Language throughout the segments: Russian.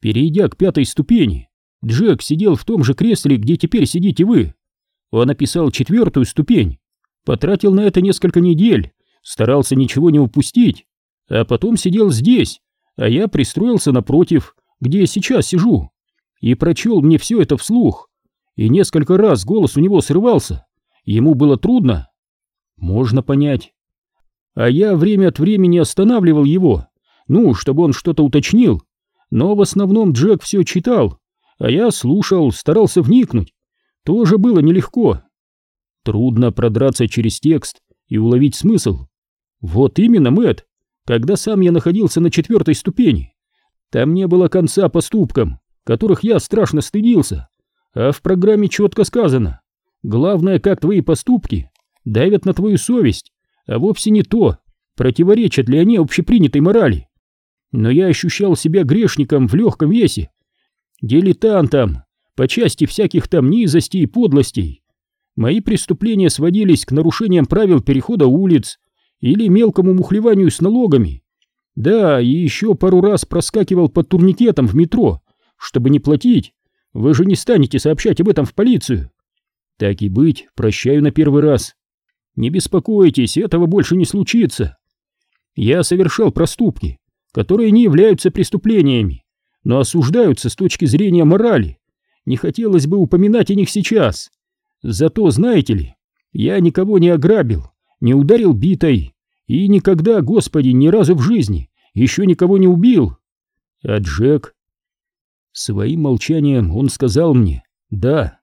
Перейдя к пятой ступени, Джек сидел в том же кресле, где теперь сидите вы. Он описал четвертую ступень, потратил на это несколько недель, старался ничего не упустить, а потом сидел здесь, а я пристроился напротив, где я сейчас сижу, и прочел мне все это вслух, и несколько раз голос у него срывался, ему было трудно. Можно понять. А я время от времени останавливал его, ну, чтобы он что-то уточнил, но в основном Джек все читал, а я слушал, старался вникнуть. Тоже было нелегко. Трудно продраться через текст и уловить смысл. Вот именно, Мэт, когда сам я находился на четвертой ступени. Там не было конца поступкам, которых я страшно стыдился. А в программе четко сказано. Главное, как твои поступки давят на твою совесть, а вовсе не то, противоречат ли они общепринятой морали. Но я ощущал себя грешником в легком весе, дилетантом по части всяких там низостей и подлостей. Мои преступления сводились к нарушениям правил перехода улиц или мелкому мухлеванию с налогами. Да, и еще пару раз проскакивал под турникетом в метро, чтобы не платить. Вы же не станете сообщать об этом в полицию. Так и быть, прощаю на первый раз. Не беспокойтесь, этого больше не случится. Я совершал проступки, которые не являются преступлениями, но осуждаются с точки зрения морали. Не хотелось бы упоминать о них сейчас. Зато, знаете ли, я никого не ограбил, не ударил битой и никогда, Господи, ни разу в жизни еще никого не убил. А Джек... Своим молчанием он сказал мне «да».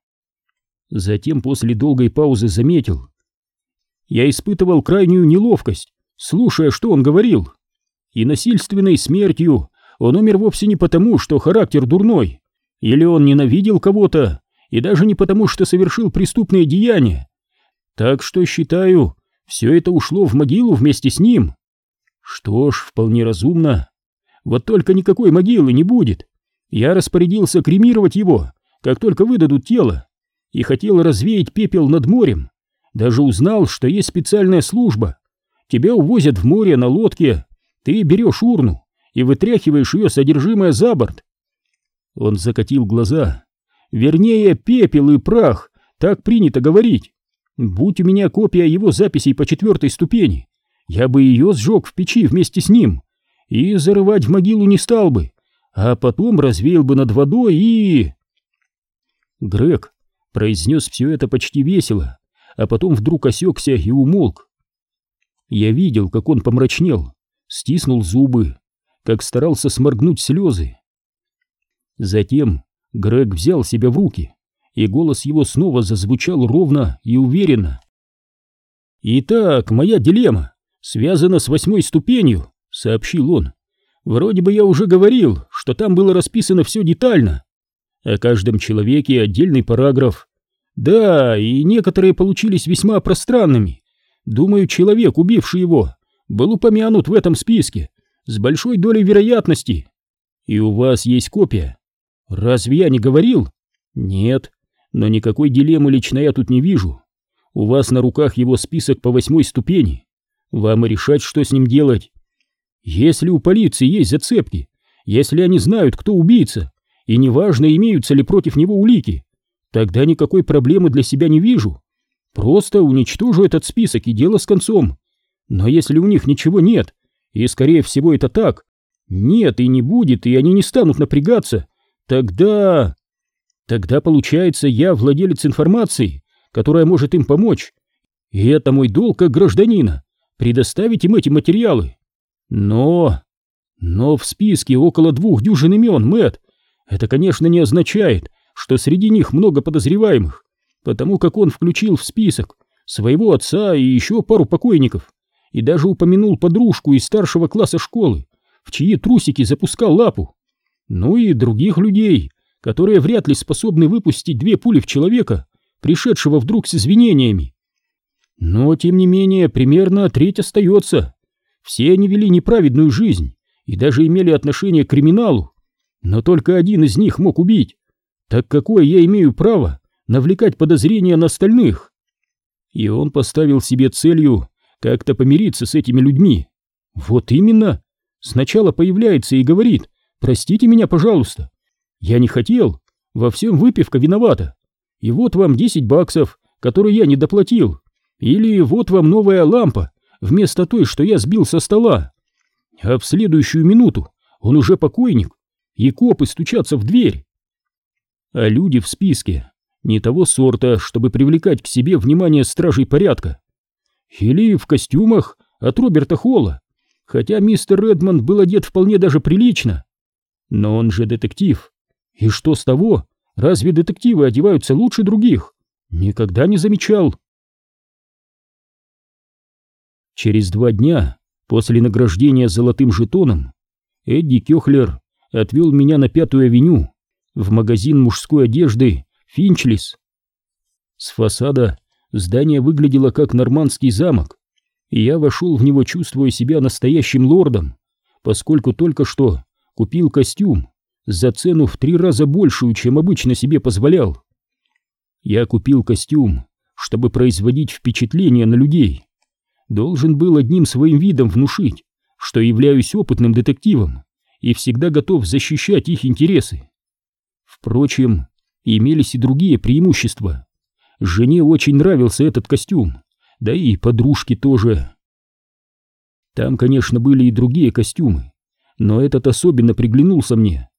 Затем после долгой паузы заметил. Я испытывал крайнюю неловкость, слушая, что он говорил. И насильственной смертью он умер вовсе не потому, что характер дурной, или он ненавидел кого-то, и даже не потому, что совершил преступные деяния. Так что, считаю, все это ушло в могилу вместе с ним. Что ж, вполне разумно. Вот только никакой могилы не будет. Я распорядился кремировать его, как только выдадут тело, и хотел развеять пепел над морем. Даже узнал, что есть специальная служба. Тебя увозят в море на лодке, ты берешь урну и вытряхиваешь ее содержимое за борт. Он закатил глаза. Вернее, пепел и прах, так принято говорить. Будь у меня копия его записей по четвертой ступени, я бы ее сжег в печи вместе с ним и зарывать в могилу не стал бы, а потом развеял бы над водой и... Грег произнес все это почти весело, а потом вдруг осекся и умолк. Я видел, как он помрачнел, стиснул зубы, как старался сморгнуть слезы. Затем Грег взял себя в руки, и голос его снова зазвучал ровно и уверенно. «Итак, моя дилемма связана с восьмой ступенью», — сообщил он. «Вроде бы я уже говорил, что там было расписано все детально. О каждом человеке отдельный параграф. Да, и некоторые получились весьма пространными. Думаю, человек, убивший его, был упомянут в этом списке с большой долей вероятности. И у вас есть копия. Разве я не говорил? Нет, но никакой дилеммы лично я тут не вижу. У вас на руках его список по восьмой ступени. Вам и решать, что с ним делать. Если у полиции есть зацепки, если они знают, кто убийца, и неважно, имеются ли против него улики, тогда никакой проблемы для себя не вижу. Просто уничтожу этот список и дело с концом. Но если у них ничего нет, и скорее всего это так, нет и не будет, и они не станут напрягаться, тогда... Тогда, получается, я владелец информации, которая может им помочь. И это мой долг как гражданина, предоставить им эти материалы. Но... Но в списке около двух дюжин имен, Мэтт. Это, конечно, не означает, что среди них много подозреваемых, потому как он включил в список своего отца и еще пару покойников и даже упомянул подружку из старшего класса школы, в чьи трусики запускал лапу. Ну и других людей, которые вряд ли способны выпустить две пули в человека, пришедшего вдруг с извинениями. Но, тем не менее, примерно треть остается. Все они вели неправедную жизнь и даже имели отношение к криминалу, но только один из них мог убить. Так какое я имею право навлекать подозрения на остальных? И он поставил себе целью как-то помириться с этими людьми. Вот именно. Сначала появляется и говорит, простите меня, пожалуйста. Я не хотел, во всем выпивка виновата. И вот вам 10 баксов, которые я не доплатил. Или вот вам новая лампа, вместо той, что я сбил со стола. А в следующую минуту он уже покойник, и копы стучатся в дверь. А люди в списке не того сорта, чтобы привлекать к себе внимание стражей порядка. Или в костюмах от Роберта Холла, хотя мистер Редмонд был одет вполне даже прилично. Но он же детектив. И что с того? Разве детективы одеваются лучше других? Никогда не замечал. Через два дня после награждения золотым жетоном Эдди Кёхлер отвел меня на Пятую авеню в магазин мужской одежды Финчлис. С фасада здание выглядело как нормандский замок, и я вошел в него, чувствуя себя настоящим лордом, поскольку только что купил костюм за цену в три раза большую, чем обычно себе позволял. Я купил костюм, чтобы производить впечатление на людей. Должен был одним своим видом внушить, что являюсь опытным детективом и всегда готов защищать их интересы. Впрочем, имелись и другие преимущества. Жене очень нравился этот костюм, да и подружке тоже. Там, конечно, были и другие костюмы, но этот особенно приглянулся мне.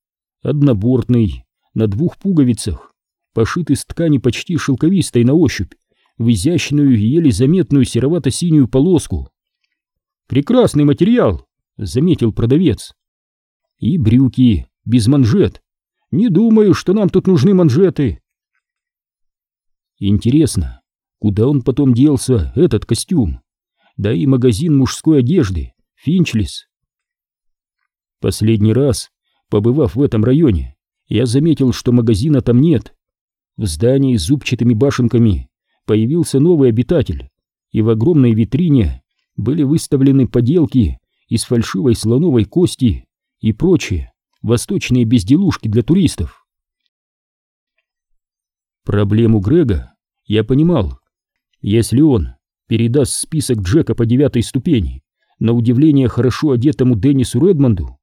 Однобортный, на двух пуговицах, пошит из ткани почти шелковистой на ощупь, в изящную, еле заметную серовато-синюю полоску. «Прекрасный материал», — заметил продавец. «И брюки, без манжет. Не думаю, что нам тут нужны манжеты». Интересно, куда он потом делся, этот костюм? Да и магазин мужской одежды, Финчлис. Последний раз, побывав в этом районе, я заметил, что магазина там нет. В здании с зубчатыми башенками появился новый обитатель, и в огромной витрине были выставлены поделки из фальшивой слоновой кости и прочие восточные безделушки для туристов. Проблему Грега я понимал. Если он передаст список Джека по девятой ступени на удивление хорошо одетому Деннису Редмонду,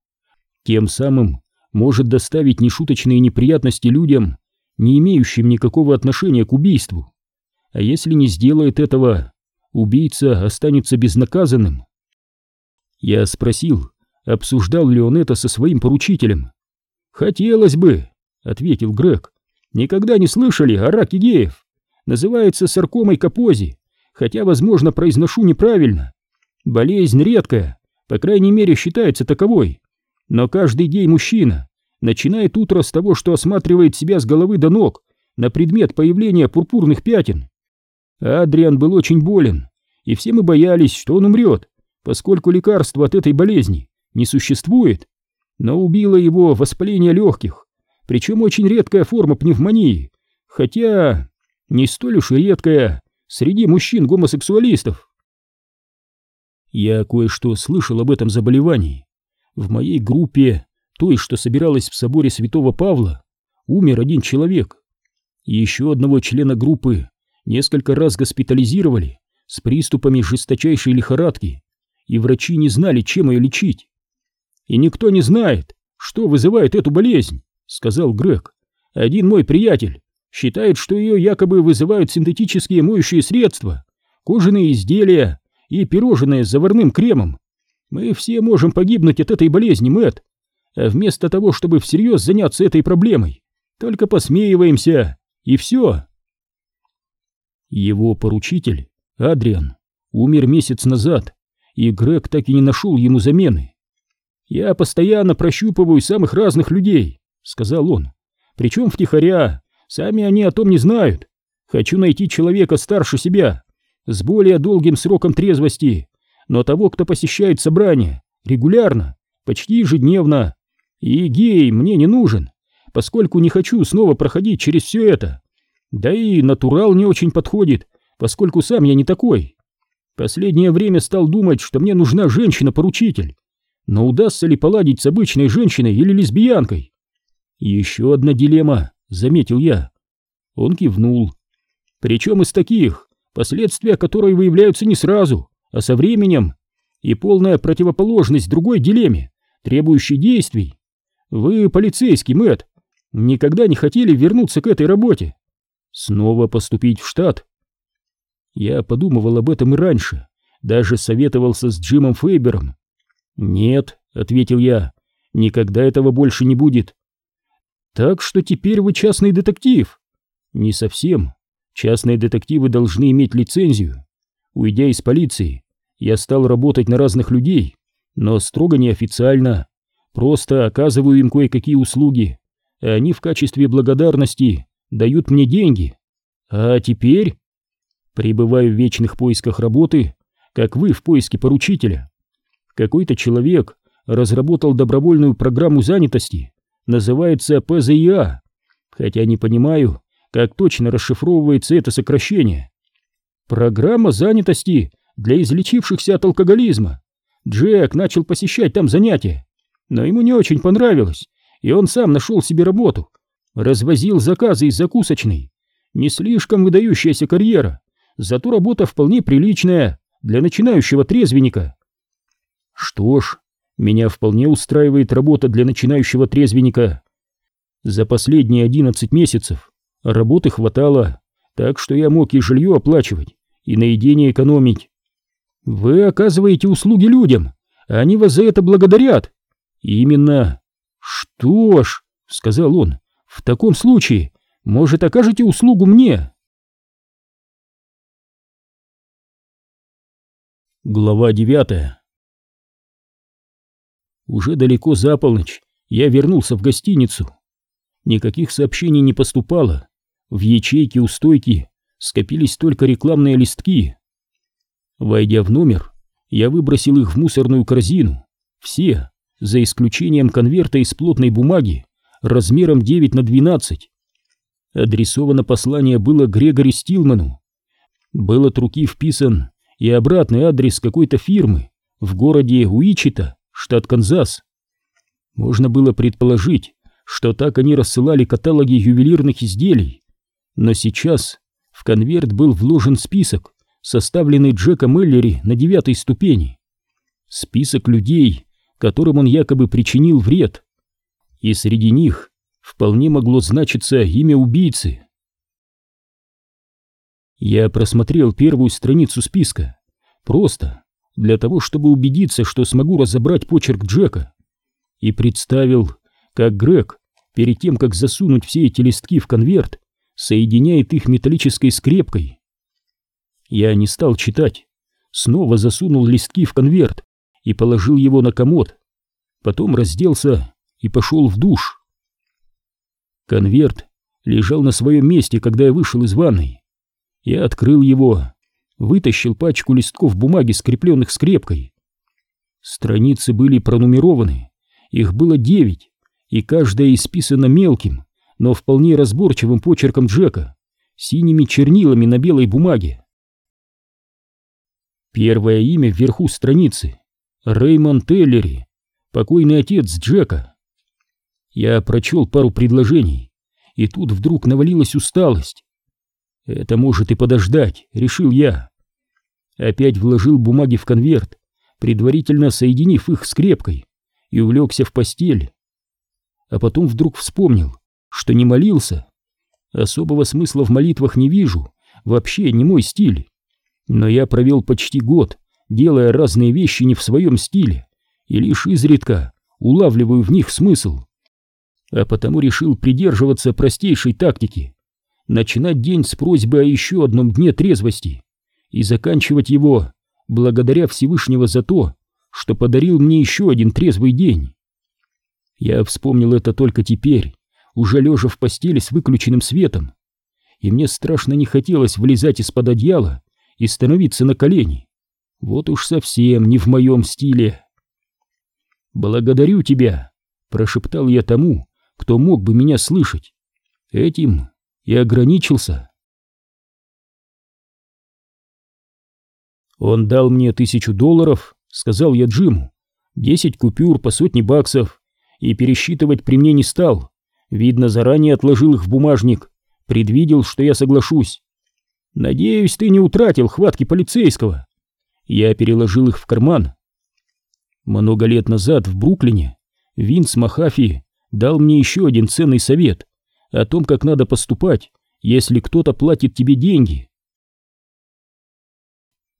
тем самым может доставить нешуточные неприятности людям, не имеющим никакого отношения к убийству. А если не сделает этого, убийца останется безнаказанным. Я спросил, обсуждал ли он это со своим поручителем. «Хотелось бы», — ответил Грег. Никогда не слышали о раке геев? Называется саркомой капози, хотя, возможно, произношу неправильно. Болезнь редкая, по крайней мере, считается таковой. Но каждый гей-мужчина начинает утро с того, что осматривает себя с головы до ног на предмет появления пурпурных пятен. Адриан был очень болен, и все мы боялись, что он умрет, поскольку лекарства от этой болезни не существует. Но убило его воспаление легких, причем очень редкая форма пневмонии, хотя не столь уж и редкая среди мужчин-гомосексуалистов. Я кое-что слышал об этом заболевании. В моей группе, той, что собиралась в соборе святого Павла, умер один человек. Еще одного члена группы несколько раз госпитализировали с приступами жесточайшей лихорадки, и врачи не знали, чем ее лечить. И никто не знает, что вызывает эту болезнь. — сказал Грег. «Один мой приятель считает, что ее якобы вызывают синтетические моющие средства, кожаные изделия и пирожные с заварным кремом. Мы все можем погибнуть от этой болезни, Мэтт. А вместо того, чтобы всерьез заняться этой проблемой, только посмеиваемся, и все». Его поручитель, Адриан, умер месяц назад, и Грег так и не нашел ему замены. Я постоянно прощупываю самых разных людей, сказал он. Причем втихаря, сами они о том не знают. Хочу найти человека старше себя, с более долгим сроком трезвости, но того, кто посещает собрания, регулярно, почти ежедневно. И гей мне не нужен, поскольку не хочу снова проходить через все это. Да и натурал не очень подходит, поскольку сам я не такой. Последнее время стал думать, что мне нужна женщина-поручитель. Но удастся ли поладить с обычной женщиной или лесбиянкой? «Еще одна дилемма», — заметил я. Он кивнул. «Причем из таких, последствия которой выявляются не сразу, а со временем, и полная противоположность другой дилемме, требующей действий. Вы полицейский, Мэтт. Никогда не хотели вернуться к этой работе? Снова поступить в штат? Я подумывал об этом и раньше, даже советовался с Джимом Фейбером. «Нет», — ответил я, — «никогда этого больше не будет». «Так что теперь вы частный детектив?» «Не совсем. Частные детективы должны иметь лицензию. Уйдя из полиции, я стал работать на разных людей, но строго неофициально. Просто оказываю им кое-какие услуги, а они в качестве благодарности дают мне деньги. А теперь пребываю в вечных поисках работы, как вы в поиске поручителя. Какой-то человек разработал добровольную программу занятости, называется ПЗИА, хотя не понимаю, как точно расшифровывается это сокращение. Программа занятости для излечившихся от алкоголизма. Джек начал посещать там занятия, но ему не очень понравилось, и он сам нашел себе работу. Развозил заказы из закусочной. Не слишком выдающаяся карьера, зато работа вполне приличная для начинающего трезвенника. Что ж, меня вполне устраивает работа для начинающего трезвенника. За последние одиннадцать месяцев работы хватало, так что я мог и жилье оплачивать, и на еде не экономить. Вы оказываете услуги людям, а они вас за это благодарят. Именно. Что ж, сказал он, в таком случае, может, окажете услугу мне? Глава девятая Уже далеко за полночь я вернулся в гостиницу. Никаких сообщений не поступало. В ячейке у стойки скопились только рекламные листки. Войдя в номер, я выбросил их в мусорную корзину. Все, за исключением конверта из плотной бумаги размером 9 на 12. Адресовано послание было Грегори Стилману. Был от руки вписан и обратный адрес какой-то фирмы в городе Уичита, штат Канзас. Можно было предположить, что так они рассылали каталоги ювелирных изделий. Но сейчас в конверт был вложен список, составленный Джеком Эллери на девятой ступени. Список людей, которым он якобы причинил вред. И среди них вполне могло значиться имя убийцы. Я просмотрел первую страницу списка, просто для того, чтобы убедиться, что смогу разобрать почерк Джека, и представил, как Грег, перед тем, как засунуть все эти листки в конверт, соединяет их металлической скрепкой. Я не стал читать, снова засунул листки в конверт и положил его на комод, потом разделся и пошел в душ. Конверт лежал на своем месте, когда я вышел из ванной. Я открыл его, вытащил пачку листков бумаги, скрепленных скрепкой. Страницы были пронумерованы, их было девять, и каждая исписана мелким, но вполне разборчивым почерком Джека, синими чернилами на белой бумаге. Первое имя вверху страницы — Реймон Теллери, покойный отец Джека. Я прочел пару предложений, и тут вдруг навалилась усталость. Это может и подождать, решил я. Опять вложил бумаги в конверт, предварительно соединив их скрепкой, и увлекся в постель. А потом вдруг вспомнил, что не молился. Особого смысла в молитвах не вижу, вообще не мой стиль. Но я провел почти год, делая разные вещи не в своем стиле, и лишь изредка улавливаю в них смысл. А потому решил придерживаться простейшей тактики. Начинать день с просьбы о еще одном дне трезвости и заканчивать его благодаря Всевышнего за то, что подарил мне еще один трезвый день. Я вспомнил это только теперь, уже лежа в постели с выключенным светом, и мне страшно не хотелось вылезать из-под одеяла и становиться на колени. Вот уж совсем не в моем стиле. «Благодарю тебя», — прошептал я тому, кто мог бы меня слышать. Этим и ограничился. Он дал мне тысячу долларов, сказал я Джиму, десять купюр по сотне баксов, и пересчитывать при мне не стал. Видно, заранее отложил их в бумажник, предвидел, что я соглашусь. Надеюсь, ты не утратил хватки полицейского. Я переложил их в карман. Много лет назад в Бруклине Винс Махафи дал мне еще один ценный совет о том, как надо поступать, если кто-то платит тебе деньги.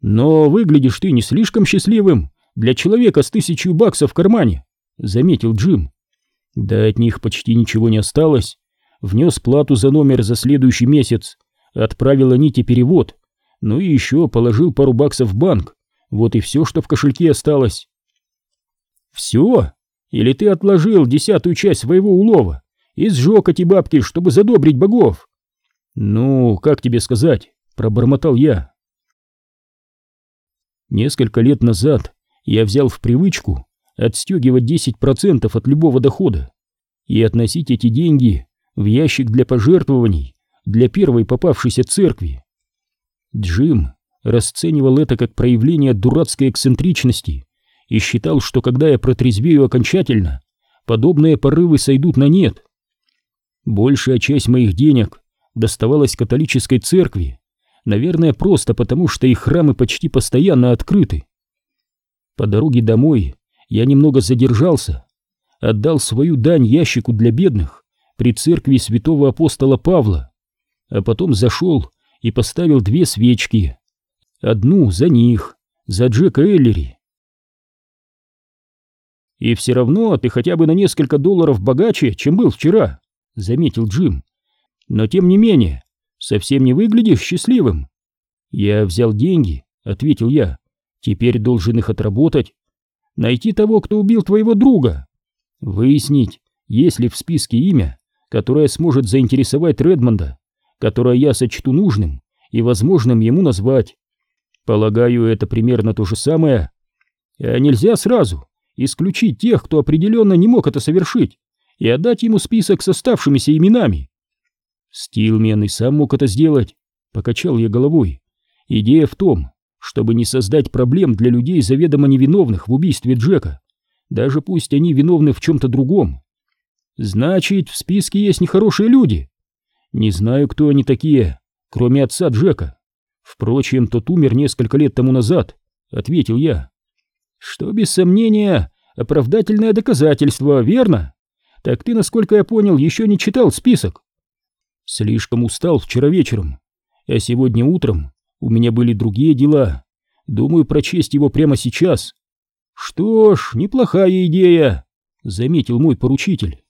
Но выглядишь ты не слишком счастливым для человека с тысячу баксов в кармане, заметил Джим. Да от них почти ничего не осталось. Внес плату за номер за следующий месяц, отправил Аните перевод, ну и еще положил пару баксов в банк. Вот и все, что в кошельке осталось. Все? Или ты отложил десятую часть своего улова и сжег эти бабки, чтобы задобрить богов? Ну, как тебе сказать, пробормотал я. Несколько лет назад я взял в привычку отстегивать 10% от любого дохода и относить эти деньги в ящик для пожертвований для первой попавшейся церкви. Джим расценивал это как проявление дурацкой эксцентричности и считал, что когда я протрезвею окончательно, подобные порывы сойдут на нет. Большая часть моих денег доставалась католической церкви, наверное, просто потому, что их храмы почти постоянно открыты. По дороге домой я немного задержался, отдал свою дань ящику для бедных при церкви святого апостола Павла, а потом зашел и поставил две свечки, одну за них, за Джека Эллери. «И все равно ты хотя бы на несколько долларов богаче, чем был вчера», — заметил Джим. «Но тем не менее, совсем не выглядишь счастливым». «Я взял деньги», — ответил я. «Теперь должен их отработать. Найти того, кто убил твоего друга. Выяснить, есть ли в списке имя, которое сможет заинтересовать Редмонда, которое я сочту нужным и возможным ему назвать. Полагаю, это примерно то же самое. А нельзя сразу исключить тех, кто определенно не мог это совершить, и отдать ему список с оставшимися именами. Стилмен и сам мог это сделать, покачал я головой. Идея в том, чтобы не создать проблем для людей заведомо невиновных в убийстве Джека, даже пусть они виновны в чем-то другом. Значит, в списке есть нехорошие люди. Не знаю, кто они такие, кроме отца Джека. Впрочем, тот умер несколько лет тому назад, ответил я. Что, без сомнения, оправдательное доказательство, верно? Так ты, насколько я понял, еще не читал список. Слишком устал вчера вечером, а сегодня утром у меня были другие дела. Думаю прочесть его прямо сейчас. Что ж, неплохая идея, заметил мой поручитель.